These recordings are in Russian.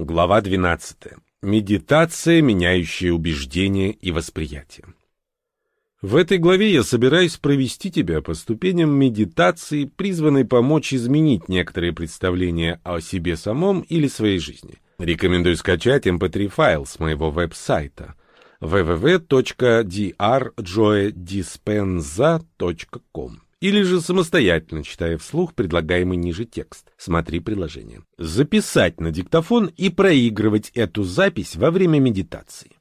Глава 12. Медитация, меняющая убеждения и восприятие. В этой главе я собираюсь провести тебя по ступеням медитации, призванной помочь изменить некоторые представления о себе самом или своей жизни. Рекомендую скачать mp3-файл с моего веб-сайта www.drjoedispenza.com или же самостоятельно читая вслух предлагаемый ниже текст. Смотри приложение. Записать на диктофон и проигрывать эту запись во время медитации.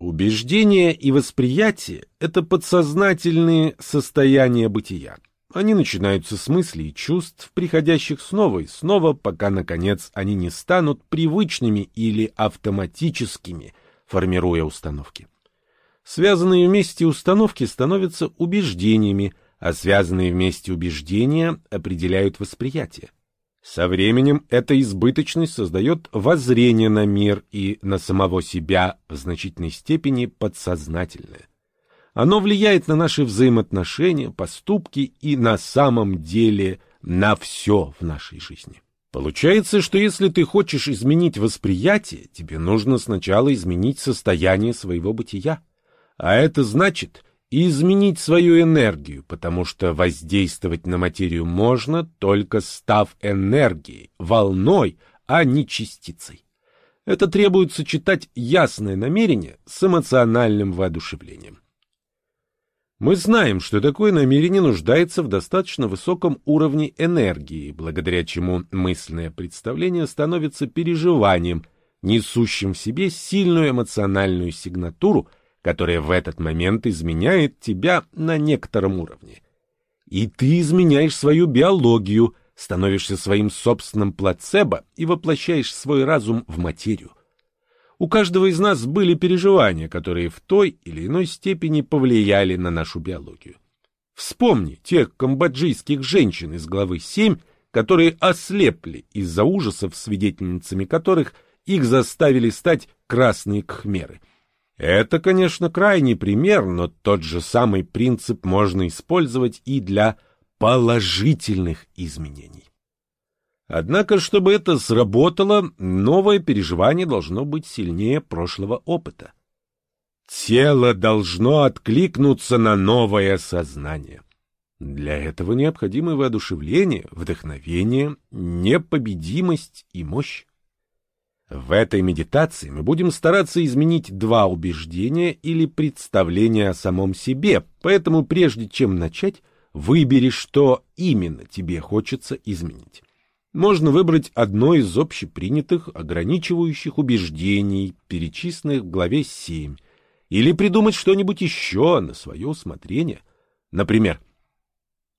Убеждение и восприятие — это подсознательные состояния бытия. Они начинаются с мыслей и чувств, приходящих снова и снова, пока, наконец, они не станут привычными или автоматическими, формируя установки. Связанные вместе установки становятся убеждениями, а связанные вместе убеждения определяют восприятие. Со временем эта избыточность создает воззрение на мир и на самого себя в значительной степени подсознательное. Оно влияет на наши взаимоотношения, поступки и на самом деле на все в нашей жизни. Получается, что если ты хочешь изменить восприятие, тебе нужно сначала изменить состояние своего бытия. А это значит изменить свою энергию, потому что воздействовать на материю можно, только став энергией, волной, а не частицей. Это требует сочетать ясное намерение с эмоциональным воодушевлением. Мы знаем, что такое намерение нуждается в достаточно высоком уровне энергии, благодаря чему мысленное представление становится переживанием, несущим в себе сильную эмоциональную сигнатуру – которая в этот момент изменяет тебя на некотором уровне. И ты изменяешь свою биологию, становишься своим собственным плацебо и воплощаешь свой разум в материю. У каждого из нас были переживания, которые в той или иной степени повлияли на нашу биологию. Вспомни тех камбоджийских женщин из главы 7, которые ослепли из-за ужасов, свидетельницами которых их заставили стать красные кхмеры — это, конечно, крайний пример, но тот же самый принцип можно использовать и для положительных изменений. Однако, чтобы это сработало, новое переживание должно быть сильнее прошлого опыта. Тело должно откликнуться на новое сознание. Для этого необходимы воодушевление, вдохновение, непобедимость и мощь. В этой медитации мы будем стараться изменить два убеждения или представления о самом себе, поэтому прежде чем начать, выбери, что именно тебе хочется изменить. Можно выбрать одно из общепринятых ограничивающих убеждений, перечисленных в главе 7, или придумать что-нибудь еще на свое усмотрение. Например,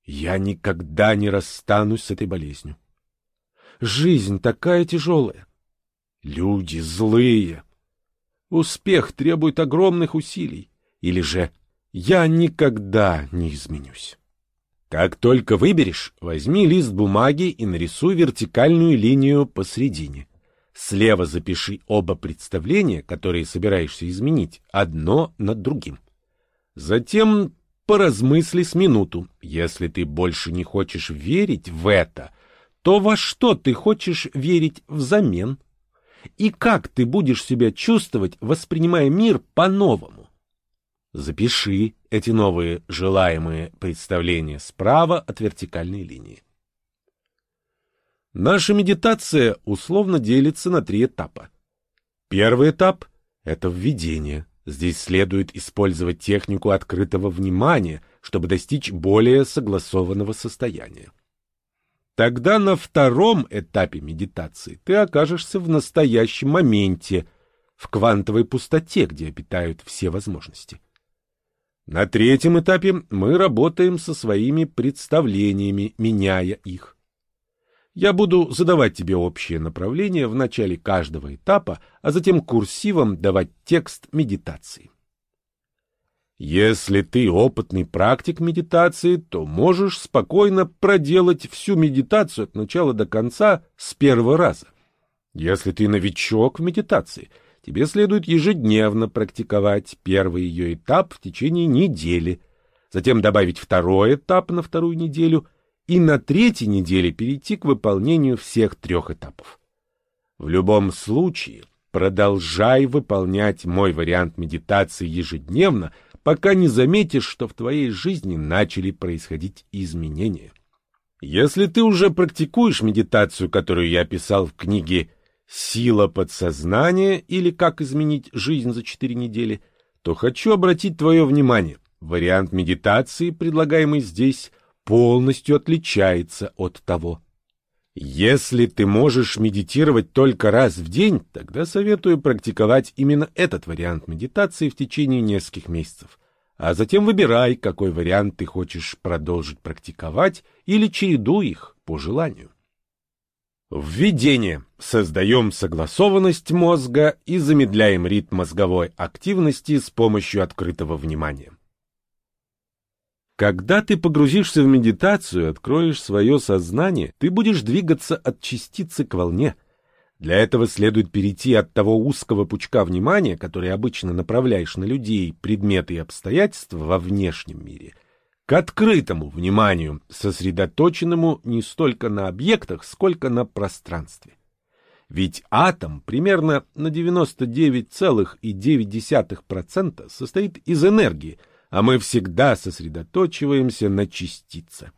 «Я никогда не расстанусь с этой болезнью». Жизнь такая тяжелая. Люди злые. Успех требует огромных усилий. Или же я никогда не изменюсь. Как только выберешь, возьми лист бумаги и нарисуй вертикальную линию посредине. Слева запиши оба представления, которые собираешься изменить, одно над другим. Затем поразмысли с минуту. Если ты больше не хочешь верить в это, то во что ты хочешь верить взамен? И как ты будешь себя чувствовать, воспринимая мир по-новому. Запиши эти новые желаемые представления справа от вертикальной линии. Наша медитация условно делится на три этапа. Первый этап — это введение. Здесь следует использовать технику открытого внимания, чтобы достичь более согласованного состояния. Тогда на втором этапе медитации ты окажешься в настоящем моменте, в квантовой пустоте, где обитают все возможности. На третьем этапе мы работаем со своими представлениями, меняя их. Я буду задавать тебе общее направление в начале каждого этапа, а затем курсивом давать текст медитации. Если ты опытный практик медитации, то можешь спокойно проделать всю медитацию от начала до конца с первого раза. Если ты новичок в медитации, тебе следует ежедневно практиковать первый ее этап в течение недели, затем добавить второй этап на вторую неделю и на третьей неделе перейти к выполнению всех трех этапов. В любом случае, продолжай выполнять мой вариант медитации ежедневно, пока не заметишь, что в твоей жизни начали происходить изменения. Если ты уже практикуешь медитацию, которую я описал в книге «Сила подсознания» или «Как изменить жизнь за четыре недели», то хочу обратить твое внимание. Вариант медитации, предлагаемый здесь, полностью отличается от того. Если ты можешь медитировать только раз в день, тогда советую практиковать именно этот вариант медитации в течение нескольких месяцев. А затем выбирай, какой вариант ты хочешь продолжить практиковать или чередуй их по желанию. Введение. Создаем согласованность мозга и замедляем ритм мозговой активности с помощью открытого внимания. Когда ты погрузишься в медитацию, откроешь свое сознание, ты будешь двигаться от частицы к волне. Для этого следует перейти от того узкого пучка внимания, который обычно направляешь на людей, предметы и обстоятельства во внешнем мире, к открытому вниманию, сосредоточенному не столько на объектах, сколько на пространстве. Ведь атом примерно на 99,9% состоит из энергии – а мы всегда сосредоточиваемся на частице.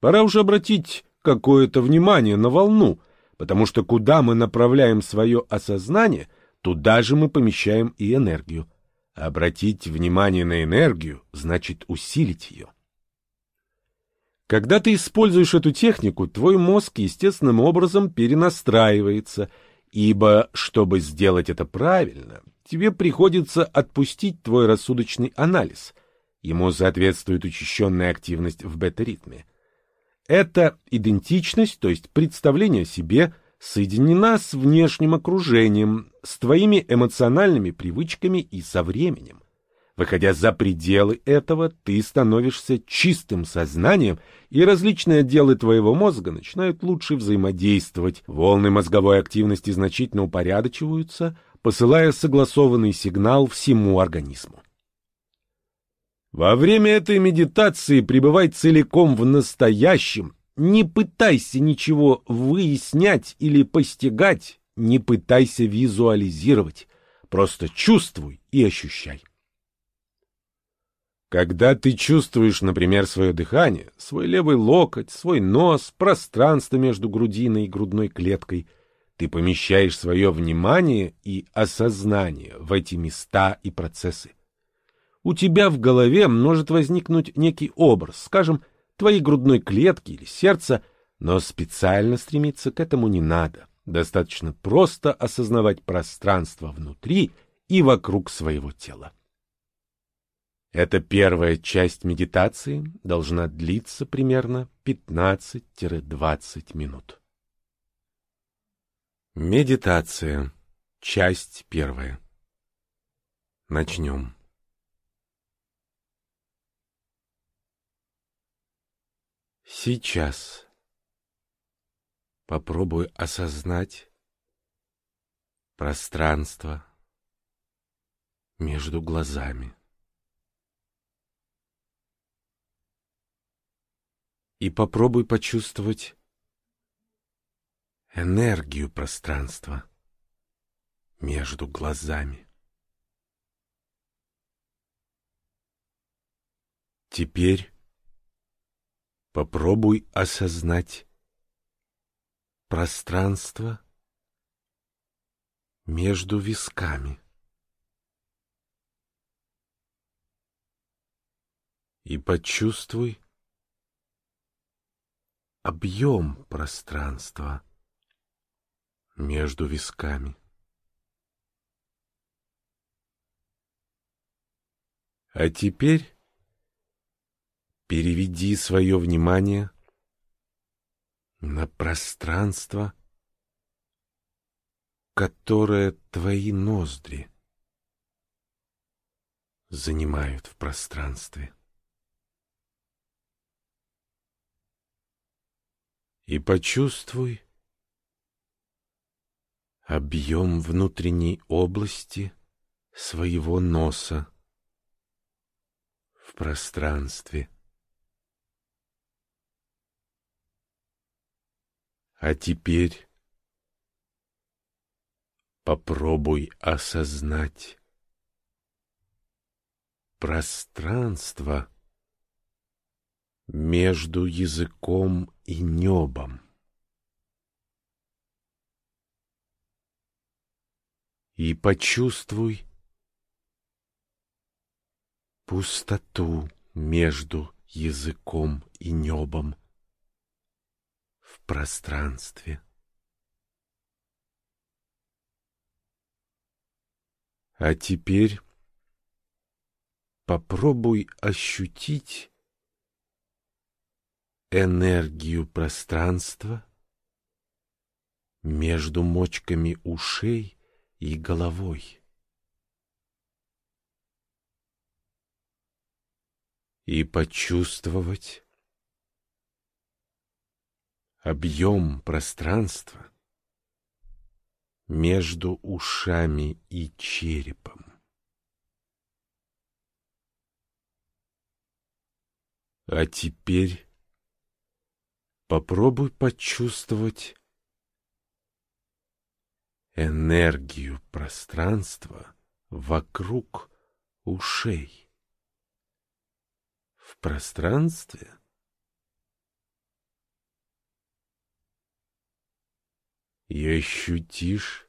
Пора уже обратить какое-то внимание на волну, потому что куда мы направляем свое осознание, туда же мы помещаем и энергию. Обратить внимание на энергию значит усилить ее. Когда ты используешь эту технику, твой мозг естественным образом перенастраивается, ибо, чтобы сделать это правильно, тебе приходится отпустить твой рассудочный анализ. Ему соответствует учащенная активность в бета-ритме. Эта идентичность, то есть представление о себе, соединена с внешним окружением, с твоими эмоциональными привычками и со временем. Выходя за пределы этого, ты становишься чистым сознанием, и различные отделы твоего мозга начинают лучше взаимодействовать, волны мозговой активности значительно упорядочиваются – посылая согласованный сигнал всему организму. Во время этой медитации пребывай целиком в настоящем, не пытайся ничего выяснять или постигать, не пытайся визуализировать, просто чувствуй и ощущай. Когда ты чувствуешь, например, свое дыхание, свой левый локоть, свой нос, пространство между грудиной и грудной клеткой – ты помещаешь свое внимание и осознание в эти места и процессы. У тебя в голове может возникнуть некий образ, скажем, твоей грудной клетки или сердца, но специально стремиться к этому не надо. Достаточно просто осознавать пространство внутри и вокруг своего тела. Эта первая часть медитации должна длиться примерно 15-20 минут. Медитация. Часть первая. Начнем. Сейчас попробуй осознать пространство между глазами. И попробуй почувствовать энергию пространства между глазами. Теперь попробуй осознать пространство между висками. И почувствуй объем пространства между висками. А теперь переведи свое внимание на пространство, которое твои ноздри занимают в пространстве. И почувствуй, объем внутренней области своего носа в пространстве. А теперь Попробуй осознать пространство между языком и небом. И почувствуй пустоту между языком и небом в пространстве. А теперь попробуй ощутить энергию пространства между мочками ушей и головой. И почувствовать объем пространства между ушами и черепом. А теперь попробуй почувствовать энергию пространства вокруг ушей. В пространстве и ощутишь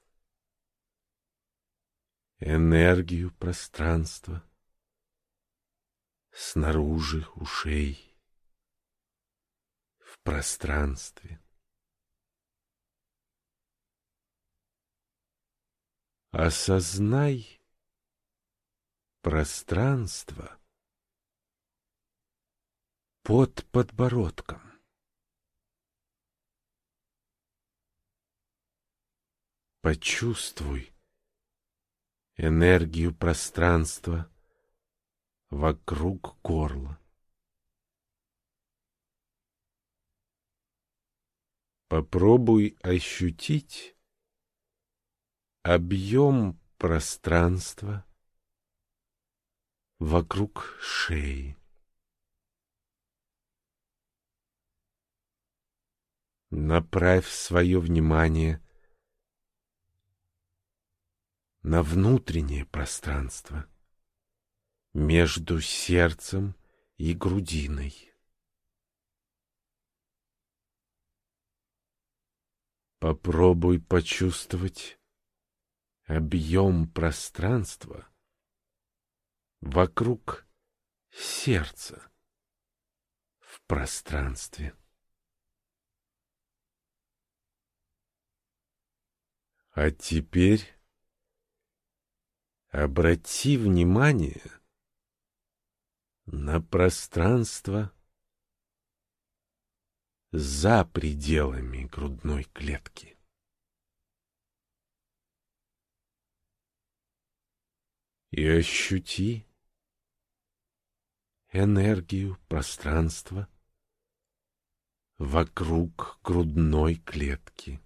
энергию пространства снаружи ушей, в пространстве. Осознай пространство под подбородком. Почувствуй энергию пространства вокруг горла. Попробуй ощутить объем пространства вокруг шеи. Направь свое внимание на внутреннее пространство между сердцем и грудиной. Попробуй почувствовать объем пространства вокруг сердца в пространстве. А теперь обрати внимание на пространство за пределами грудной клетки. И ощути энергию пространства вокруг грудной клетки.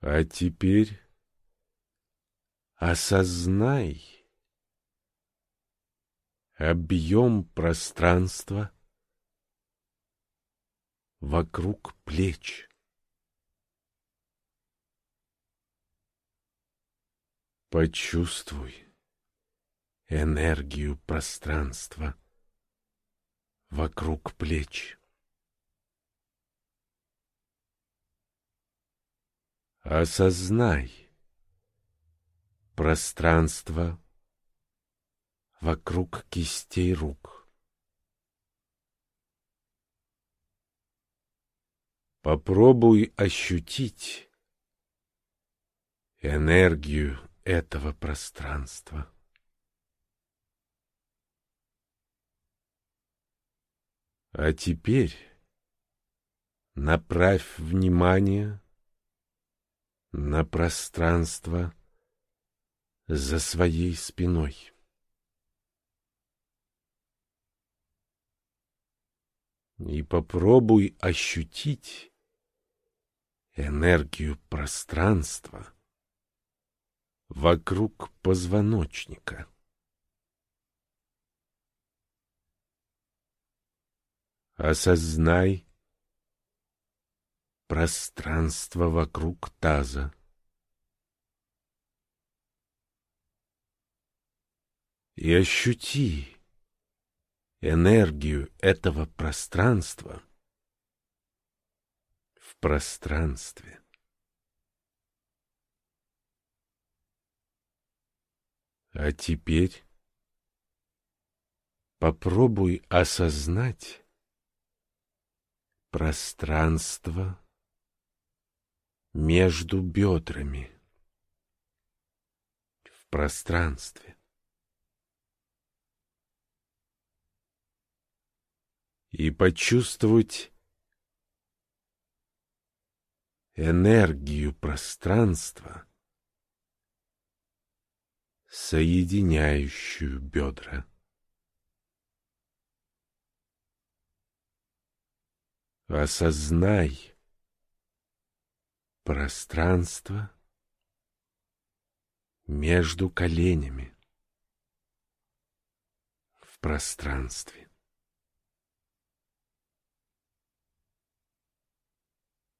А теперь осознай объем пространства вокруг плеч. Почувствуй энергию пространства вокруг плеч. Осознай пространство вокруг кистей рук. Попробуй ощутить энергию этого пространства. А теперь направь внимание на пространство за своей спиной. И попробуй ощутить энергию пространства — вокруг позвоночника. Осознай пространство вокруг таза. И ощути энергию этого пространства в пространстве. А теперь попробуй осознать пространство между бедрами в пространстве. И почувствовать энергию пространства, соединяющую бедра. Осознай пространство между коленями в пространстве.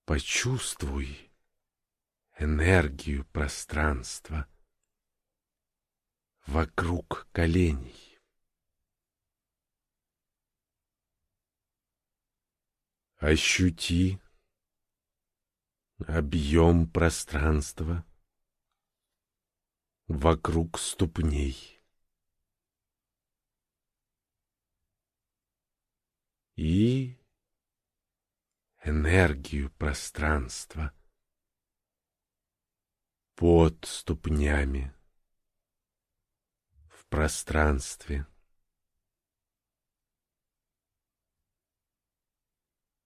Почувствуй энергию пространства вокруг коленей. Ощути объем пространства вокруг ступней. И энергию пространства под ступнями пространстве.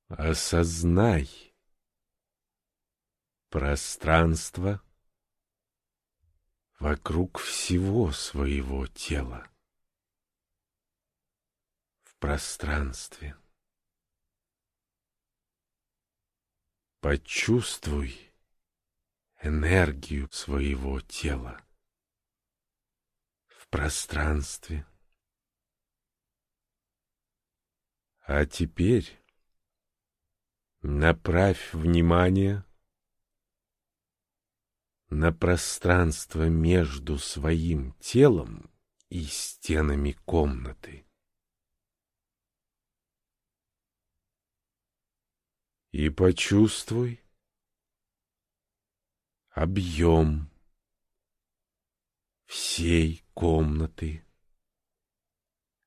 Осознай пространство вокруг всего своего тела в пространстве. Почувствуй энергию своего тела пространстве. А теперь Направь внимание на пространство между своим телом и стенами комнаты. И почувствуй объем всей комнаты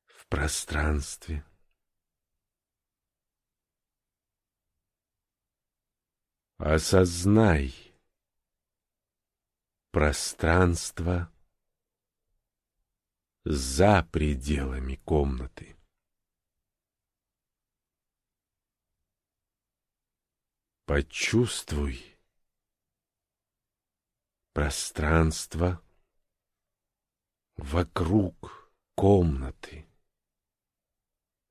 в пространстве. Осознай пространство за пределами комнаты. Почувствуй пространство вокруг комнаты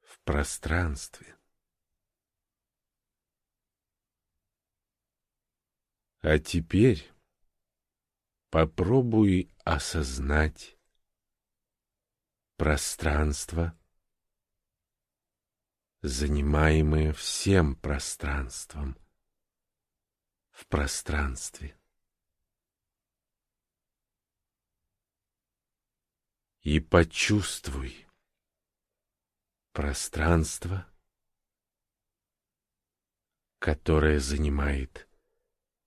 в пространстве. А теперь попробуй осознать пространство, занимаемое всем пространством в пространстве. И почувствуй пространство, которое занимает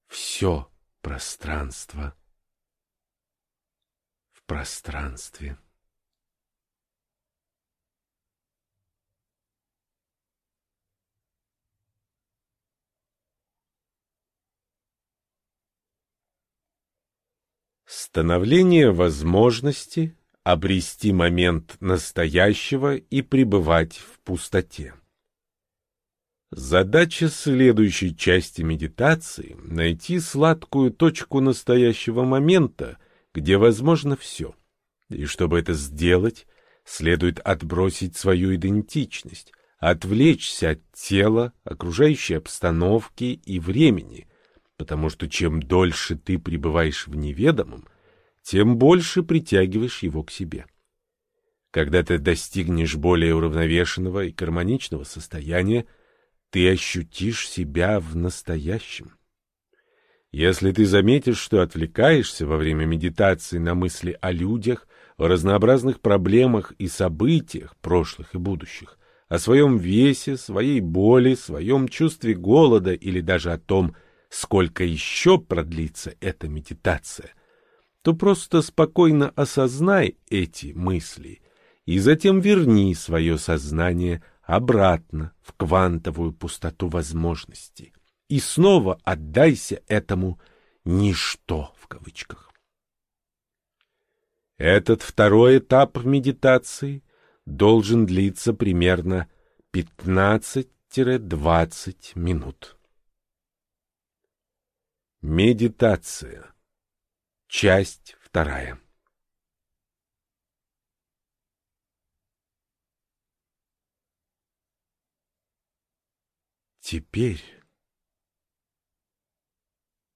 все пространство в пространстве. Становление возможности обрести момент настоящего и пребывать в пустоте. Задача следующей части медитации — найти сладкую точку настоящего момента, где возможно все. И чтобы это сделать, следует отбросить свою идентичность, отвлечься от тела, окружающей обстановки и времени, потому что чем дольше ты пребываешь в неведомом, тем больше притягиваешь его к себе. Когда ты достигнешь более уравновешенного и гармоничного состояния, ты ощутишь себя в настоящем. Если ты заметишь, что отвлекаешься во время медитации на мысли о людях, о разнообразных проблемах и событиях, прошлых и будущих, о своем весе, своей боли, своем чувстве голода или даже о том, сколько еще продлится эта медитация, то просто спокойно осознай эти мысли и затем верни свое сознание обратно в квантовую пустоту возможностей и снова отдайся этому «ничто» в кавычках. Этот второй этап медитации должен длиться примерно 15-20 минут. Медитация. Часть вторая. Теперь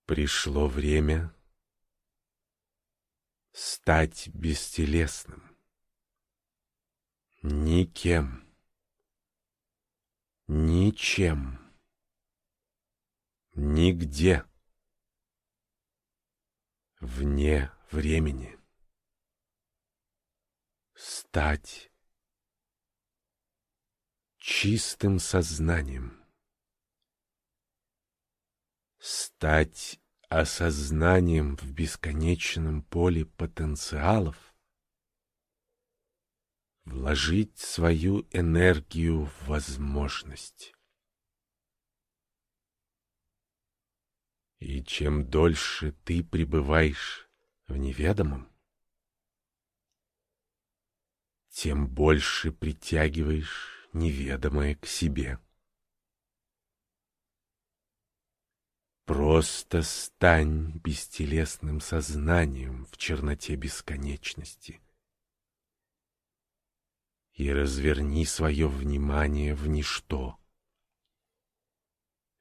Пришло время стать бестелесным. Никем. Ничем. Нигде. Вне времени. Стать чистым сознанием стать осознанием в бесконечном поле потенциалов, вложить свою энергию в возможность. И чем дольше ты пребываешь в неведомом, тем больше притягиваешь неведомое к себе. Просто стань бестелесным сознанием в черноте бесконечности и разверни свое внимание в ничто,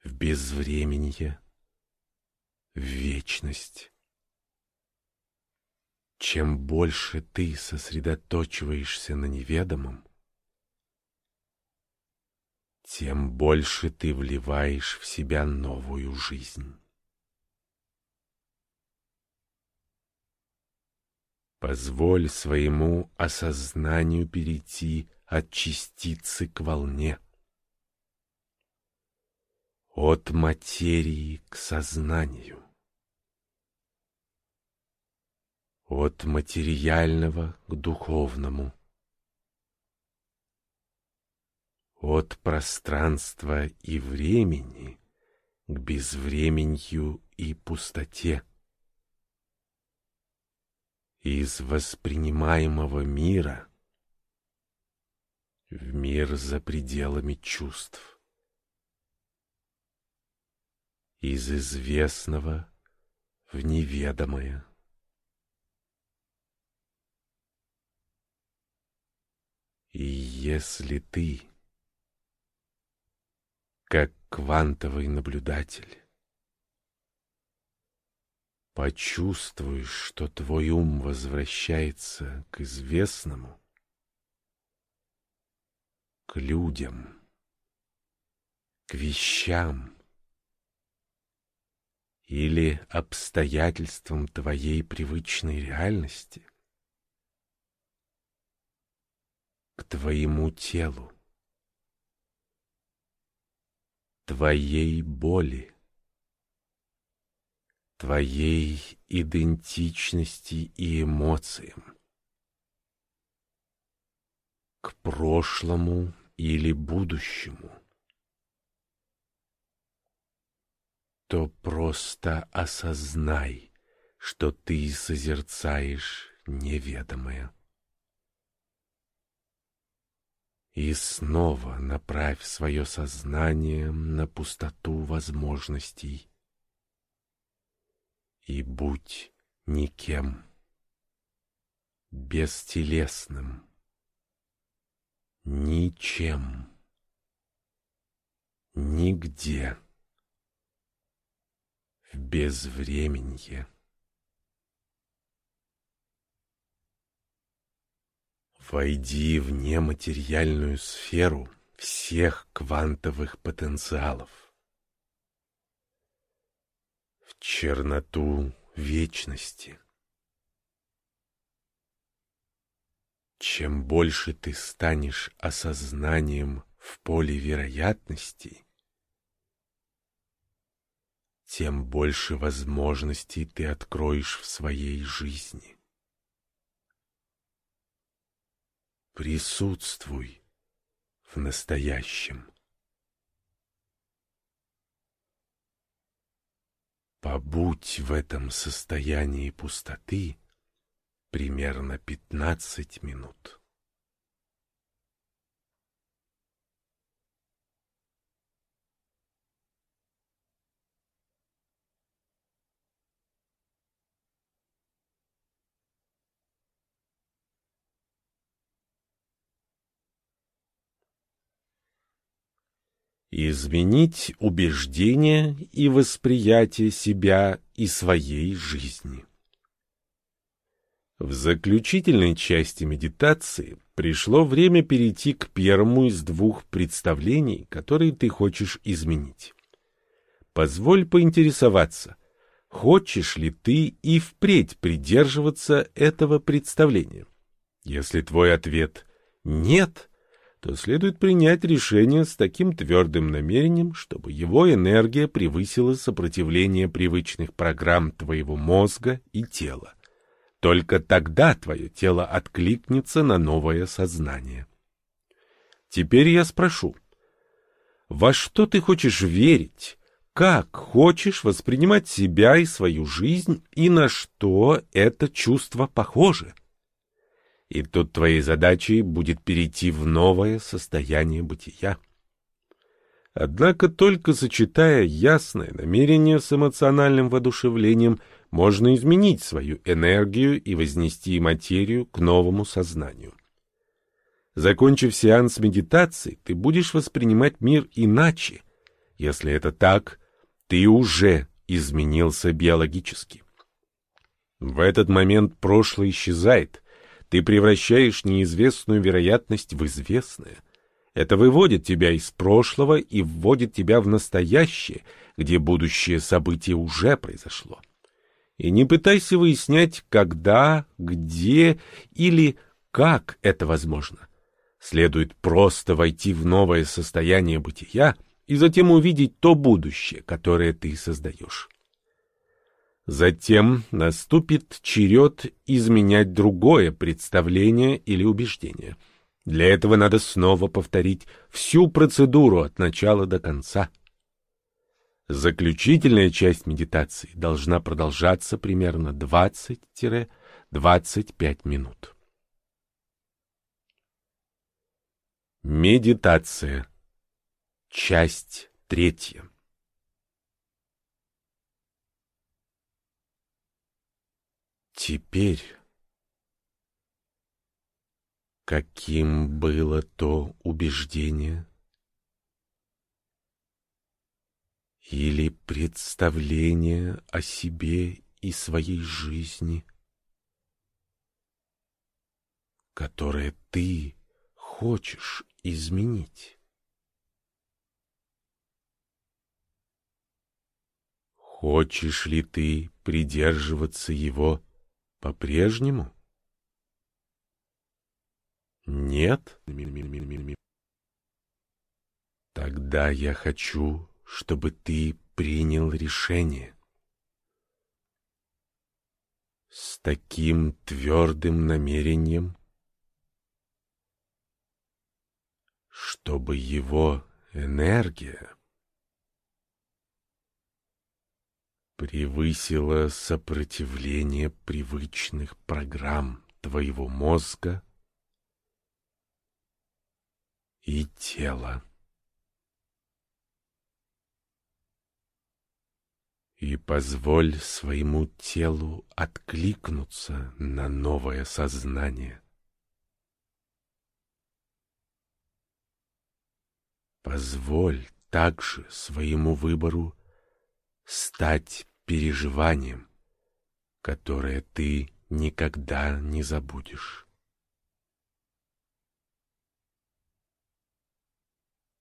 в безвременье, в вечность. Чем больше ты сосредоточиваешься на неведомом, тем больше ты вливаешь в себя новую жизнь. Позволь своему осознанию перейти от частицы к волне, от материи к сознанию, от материального к духовному. от пространства и времени к безвременью и пустоте. Из воспринимаемого мира в мир за пределами чувств. Из известного в неведомое. И если ты как квантовый наблюдатель. Почувствуешь, что твой ум возвращается к известному, к людям, к вещам или обстоятельствам твоей привычной реальности, к твоему телу. твоей боли, твоей идентичности и эмоциям, к прошлому или будущему, то просто осознай, что ты созерцаешь неведомое. И снова направь свое сознание на пустоту возможностей. И будь никем, бестелесным, ничем, нигде, в безвременье. Войди в нематериальную сферу всех квантовых потенциалов. В черноту вечности. Чем больше ты станешь осознанием в поле вероятностей, тем больше возможностей ты откроешь в своей жизни. Присутствуй в настоящем. Побудь в этом состоянии пустоты примерно пятнадцать минут. Изменить убеждения и восприятие себя и своей жизни. В заключительной части медитации пришло время перейти к первому из двух представлений, которые ты хочешь изменить. Позволь поинтересоваться, хочешь ли ты и впредь придерживаться этого представления? Если твой ответ «нет», то следует принять решение с таким твердым намерением, чтобы его энергия превысила сопротивление привычных программ твоего мозга и тела. Только тогда твое тело откликнется на новое сознание. Теперь я спрошу, во что ты хочешь верить, как хочешь воспринимать себя и свою жизнь, и на что это чувство похоже? И тут твоей задачей будет перейти в новое состояние бытия. Однако только сочетая ясное намерение с эмоциональным воодушевлением, можно изменить свою энергию и вознести материю к новому сознанию. Закончив сеанс медитации, ты будешь воспринимать мир иначе. Если это так, ты уже изменился биологически. В этот момент прошлое исчезает, ты превращаешь неизвестную вероятность в известное. Это выводит тебя из прошлого и вводит тебя в настоящее, где будущее событие уже произошло. И не пытайся выяснять, когда, где или как это возможно. Следует просто войти в новое состояние бытия и затем увидеть то будущее, которое ты создаешь. Затем наступит черед изменять другое представление или убеждение. Для этого надо снова повторить всю процедуру от начала до конца. Заключительная часть медитации должна продолжаться примерно 20-25 минут. Медитация. Часть третья. Теперь, каким было то убеждение или представление о себе и своей жизни, которое ты хочешь изменить? Хочешь ли ты придерживаться его по-прежнему? Нет? Тогда я хочу, чтобы ты принял решение. С таким твердым намерением, чтобы его энергия превысило сопротивление привычных программ твоего мозга и тела. И позволь своему телу откликнуться на новое сознание. Позволь также своему выбору стать переживанием, которое ты никогда не забудешь.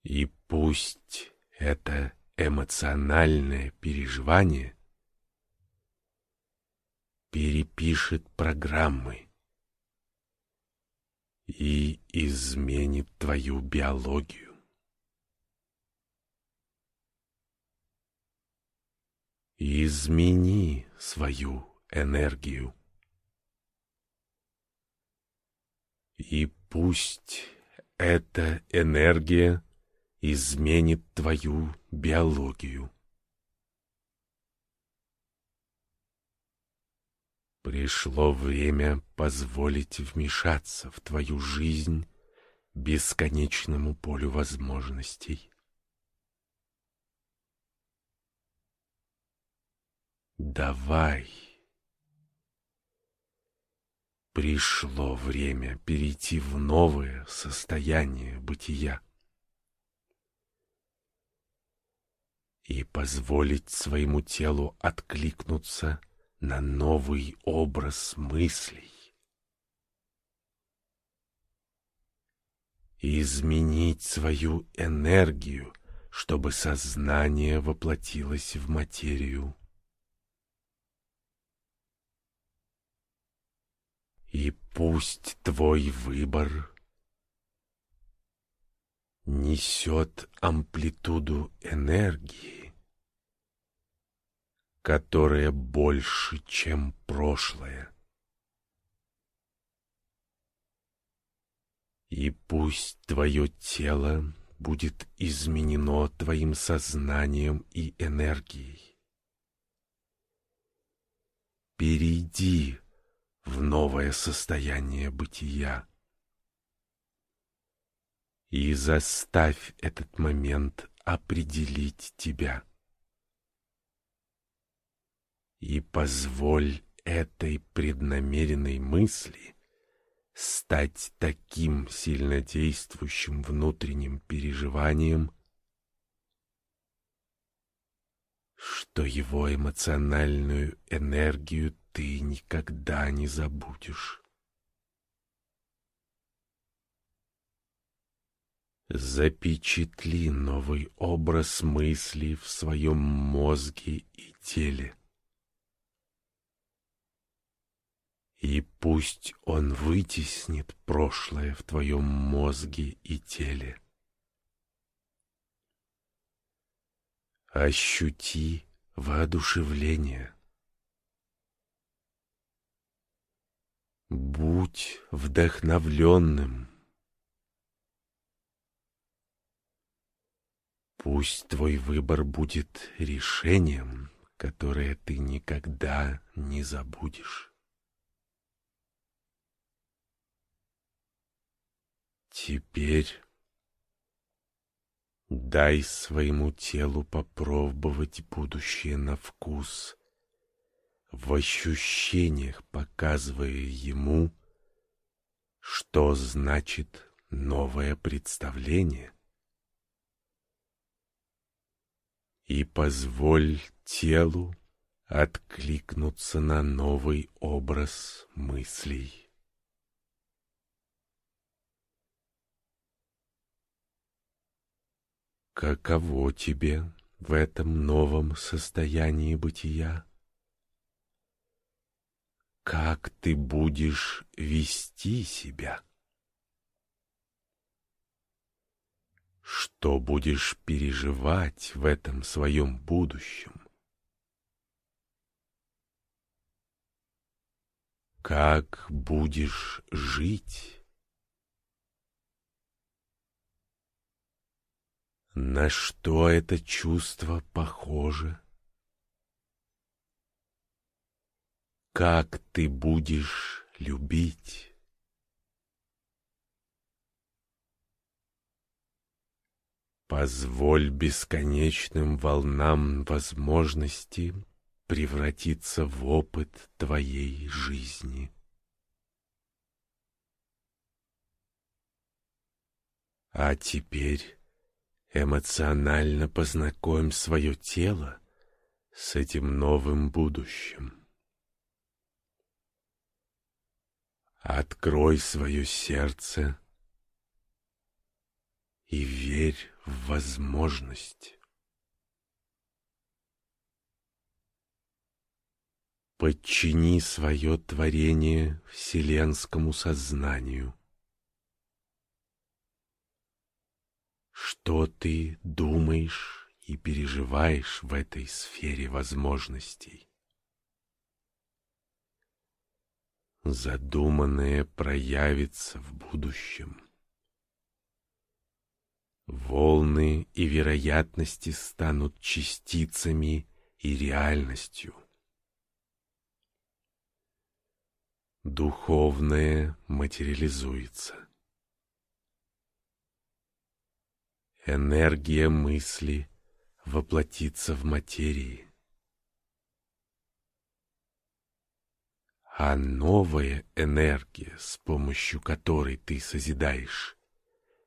И пусть это эмоциональное переживание перепишет программы и изменит твою биологию. Измени свою энергию. И пусть эта энергия изменит твою биологию. Пришло время позволить вмешаться в твою жизнь бесконечному полю возможностей. Давай. Пришло время перейти в новое состояние бытия. И позволить своему телу откликнуться на новый образ мыслей. изменить свою энергию, чтобы сознание воплотилось в материю. И пусть твой выбор несет амплитуду энергии, которое больше, чем прошлое. И пусть твое тело будет изменено твоим сознанием и энергией. Перейди в новое состояние бытия. И заставь этот момент определить тебя. И позволь этой преднамеренной мысли стать таким сильнодействующим внутренним переживанием, что его эмоциональную энергию ты никогда не забудешь. Запечатли новый образ мысли в своем мозге и теле. И пусть он вытеснит прошлое в твоем мозге и теле. Ощути воодушевление. Будь вдохновленным. Пусть твой выбор будет решением, которое ты никогда не забудешь. Теперь дай своему телу попробовать будущее на вкус, в ощущениях показывая ему, что значит новое представление. И позволь телу откликнуться на новый образ мыслей. Каково тебе в этом новом состоянии бытия? Как ты будешь вести себя? Что будешь переживать в этом своем будущем? Как будешь жить? На что это чувство похоже? Как ты будешь любить? Позволь бесконечным волнам возможности превратиться в опыт твоей жизни. А теперь эмоционально познакомь свое тело с этим новым будущим. Открой свое сердце и верь в возможность. Подчини свое творение вселенскому сознанию. Что ты думаешь и переживаешь в этой сфере возможностей? Задуманное проявится в будущем. Волны и вероятности станут частицами и реальностью. Духовное материализуется. Энергия мысли воплотится в материи. А новая энергия, с помощью которой ты созидаешь,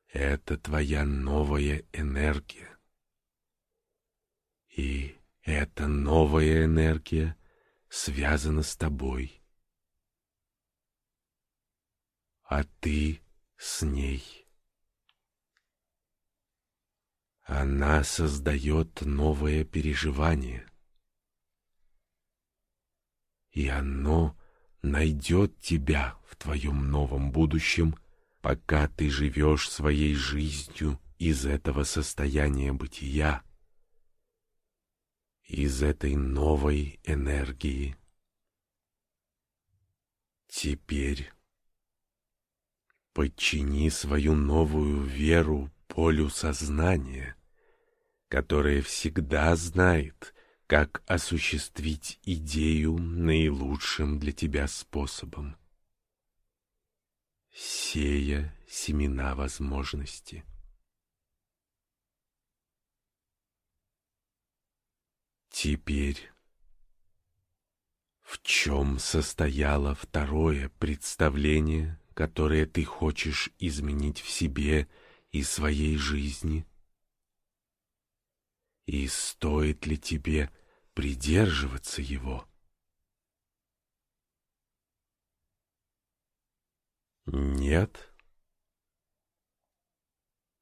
это твоя новая энергия. И эта новая энергия связана с тобой а ты с ней. Она создает новое переживание, и оно найдет тебя в твоем новом будущем, пока ты живешь своей жизнью из этого состояния бытия, из этой новой энергии. Теперь Подчини свою новую веру полю сознания, которое всегда знает, как осуществить идею наилучшим для тебя способом, сея семена возможности. Теперь в чем состояло второе представление которое ты хочешь изменить в себе и своей жизни? И стоит ли тебе придерживаться его? Нет?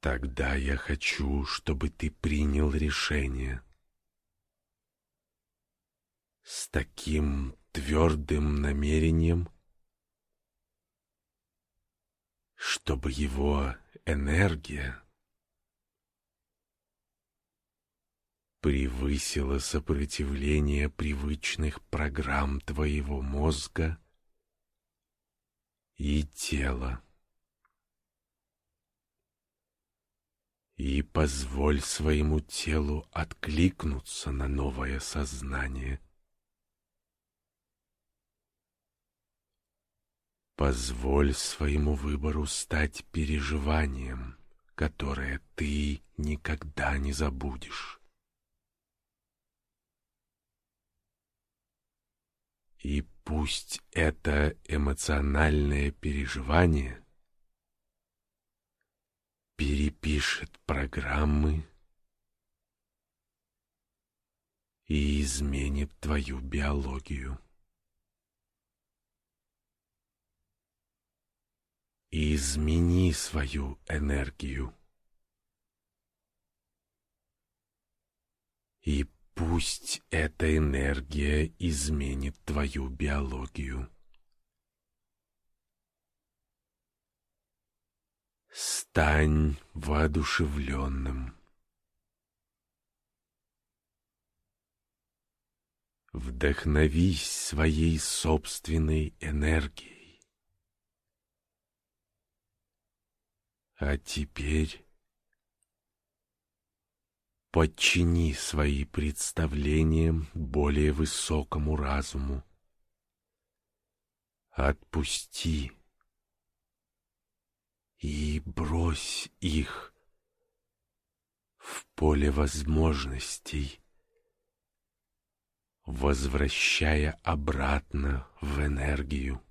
Тогда я хочу, чтобы ты принял решение. С таким твердым намерением, чтобы его энергия превысила сопротивление привычных программ твоего мозга и тела. И позволь своему телу откликнуться на новое сознание — Позволь своему выбору стать переживанием, которое ты никогда не забудешь. И пусть это эмоциональное переживание перепишет программы и изменит твою биологию. измени свою энергию. И пусть эта энергия изменит твою биологию. Стань воодушевленным. Вдохновись своей собственной энергией. А теперь подчини свои представления более высокому разуму. Отпусти и брось их в поле возможностей, возвращая обратно в энергию.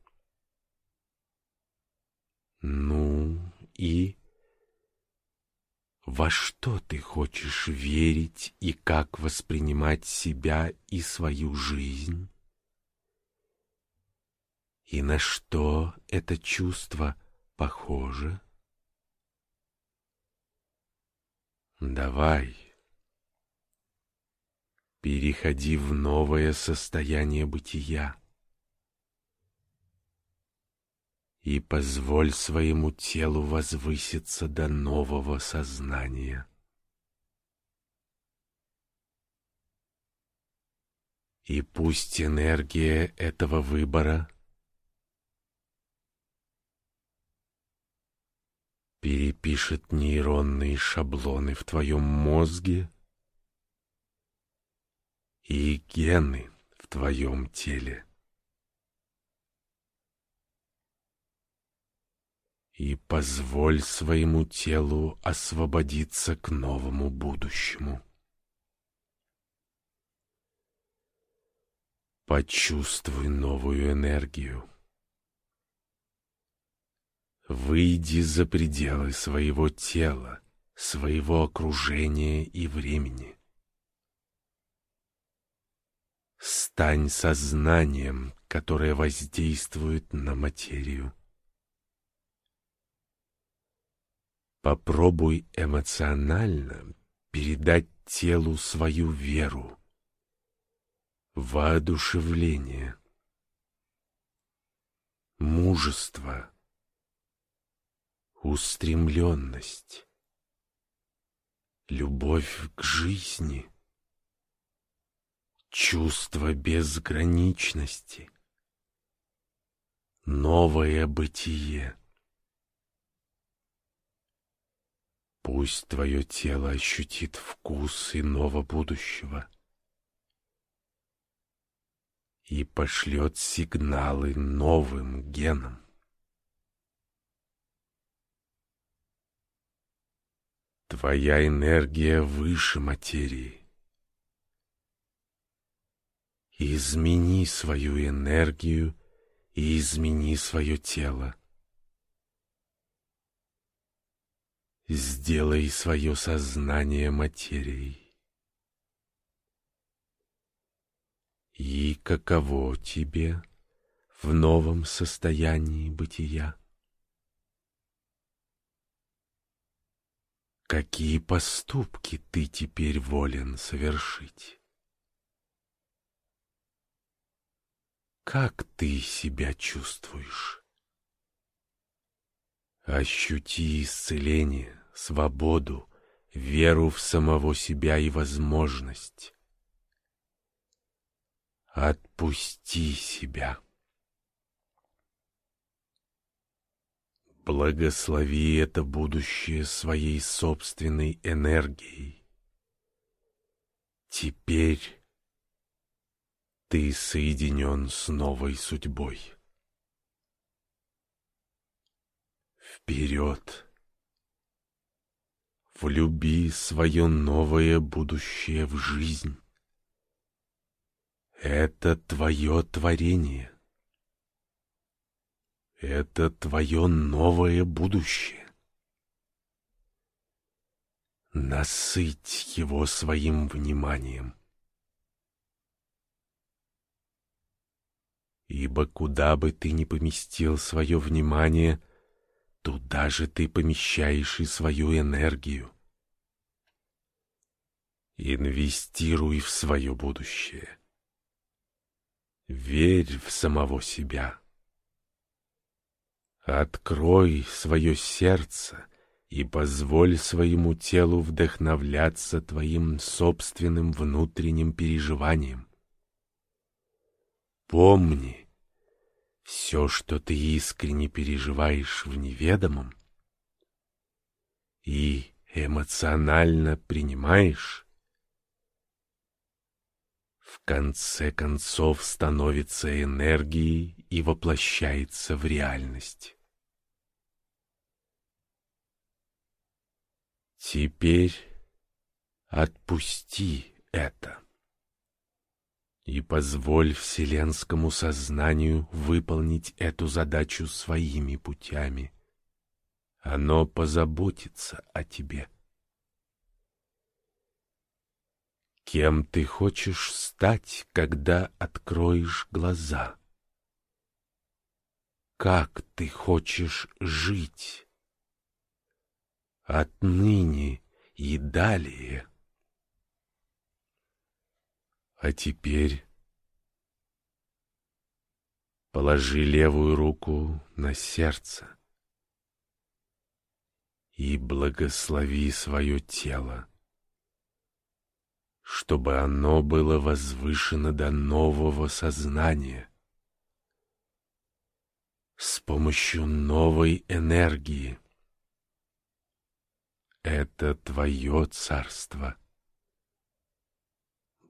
Ну и во что ты хочешь верить и как воспринимать себя и свою жизнь? И на что это чувство похоже? Давай. Переходи в новое состояние бытия. И позволь своему телу возвыситься до нового сознания. И пусть энергия этого выбора перепишет нейронные шаблоны в твоем мозге и гены в твоем теле. И позволь своему телу освободиться к новому будущему. Почувствуй новую энергию. Выйди за пределы своего тела, своего окружения и времени. Стань сознанием, которое воздействует на материю. Попробуй эмоционально передать телу свою веру, воодушевление, мужество, устремленность, любовь к жизни, чувство безграничности, новое бытие. Пусть твое тело ощутит вкус иного будущего и пошлет сигналы новым генам. Твоя энергия выше материи. Измени свою энергию и измени свое тело. Сделай свое сознание материей. И каково тебе в новом состоянии бытия? Какие поступки ты теперь волен совершить? Как ты себя чувствуешь? Ощути исцеление, свободу, веру в самого себя и возможность. Отпусти себя. Благослови это будущее своей собственной энергией. Теперь ты соединен с новой судьбой. Вперед! Влюби свое новое будущее в жизнь. Это твое творение. Это твое новое будущее. Насыть его своим вниманием. Ибо куда бы ты ни поместил свое внимание, туда же ты помещаешь и свою энергию. Инвестируй в свое будущее. Верь в самого себя. Открой свое сердце и позволь своему телу вдохновляться твоим собственным внутренним переживанием. Помни, все, что ты искренне переживаешь в неведомом и эмоционально принимаешь, в конце концов становится энергией и воплощается в реальность. Теперь отпусти это и позволь вселенскому сознанию выполнить эту задачу своими путями. Оно позаботится о тебе. Кем ты хочешь стать, когда откроешь глаза? Как ты хочешь жить? Отныне и далее. А теперь положи левую руку на сердце и благослови свое тело, чтобы оно было возвышено до нового сознания с помощью новой энергии. Это твое царство.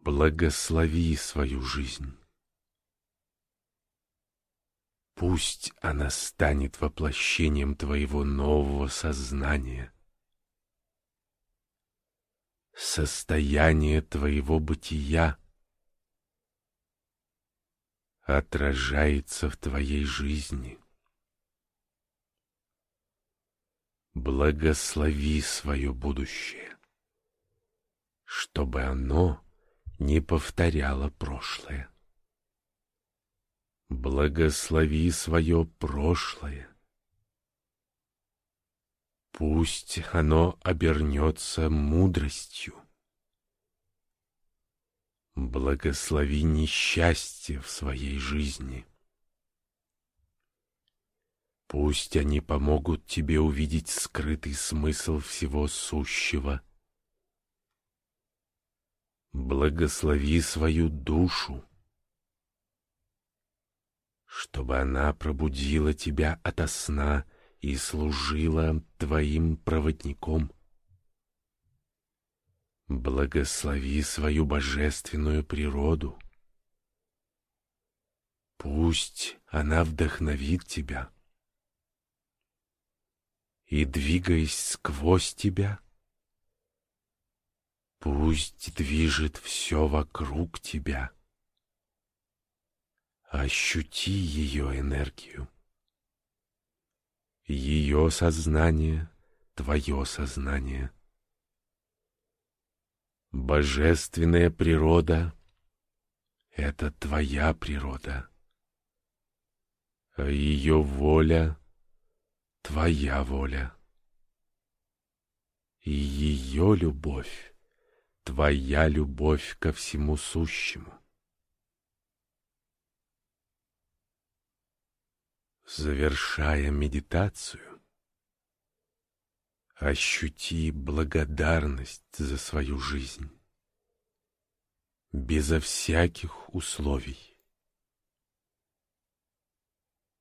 Благослови свою жизнь. Пусть она станет воплощением твоего нового сознания. Состояние твоего бытия отражается в твоей жизни. Благослови свое будущее, чтобы оно не повторяло прошлое. Благослови свое прошлое. Пусть оно обернется мудростью. Благослови несчастье в своей жизни. Пусть они помогут тебе увидеть скрытый смысл всего сущего. Благослови свою душу чтобы она пробудила тебя ото сна и служила твоим проводником. Благослови свою божественную природу. Пусть она вдохновит тебя. И, двигаясь сквозь тебя, пусть движет все вокруг тебя. Ощути ее энергию. Ее сознание — твое сознание. Божественная природа — это твоя природа. А ее воля — твоя воля. И ее любовь — твоя любовь ко всему сущему. Завершая медитацию, ощути благодарность за свою жизнь, безо всяких условий.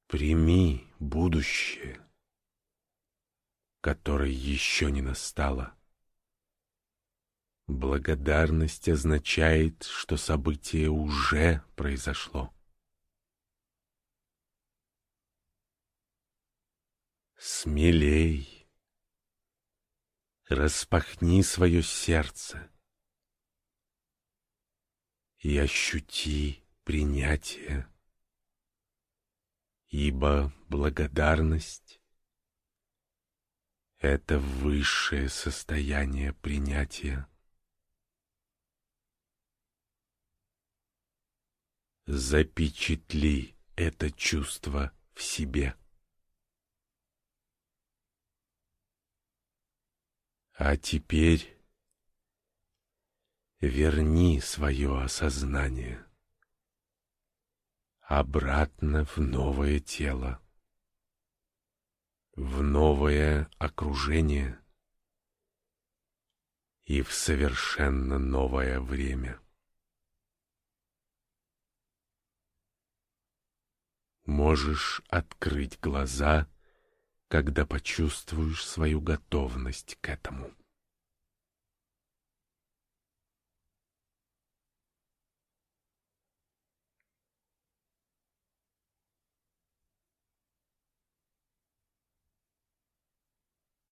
Прими будущее, которое еще не настало. Благодарность означает, что событие уже произошло. Смелей, распахни свое сердце и ощути принятие, ибо благодарность — это высшее состояние принятия. Запечатли это чувство в себе. А теперь верни свое осознание обратно в новое тело, в новое окружение и в совершенно новое время. Можешь открыть глаза, когда почувствуешь свою готовность к этому.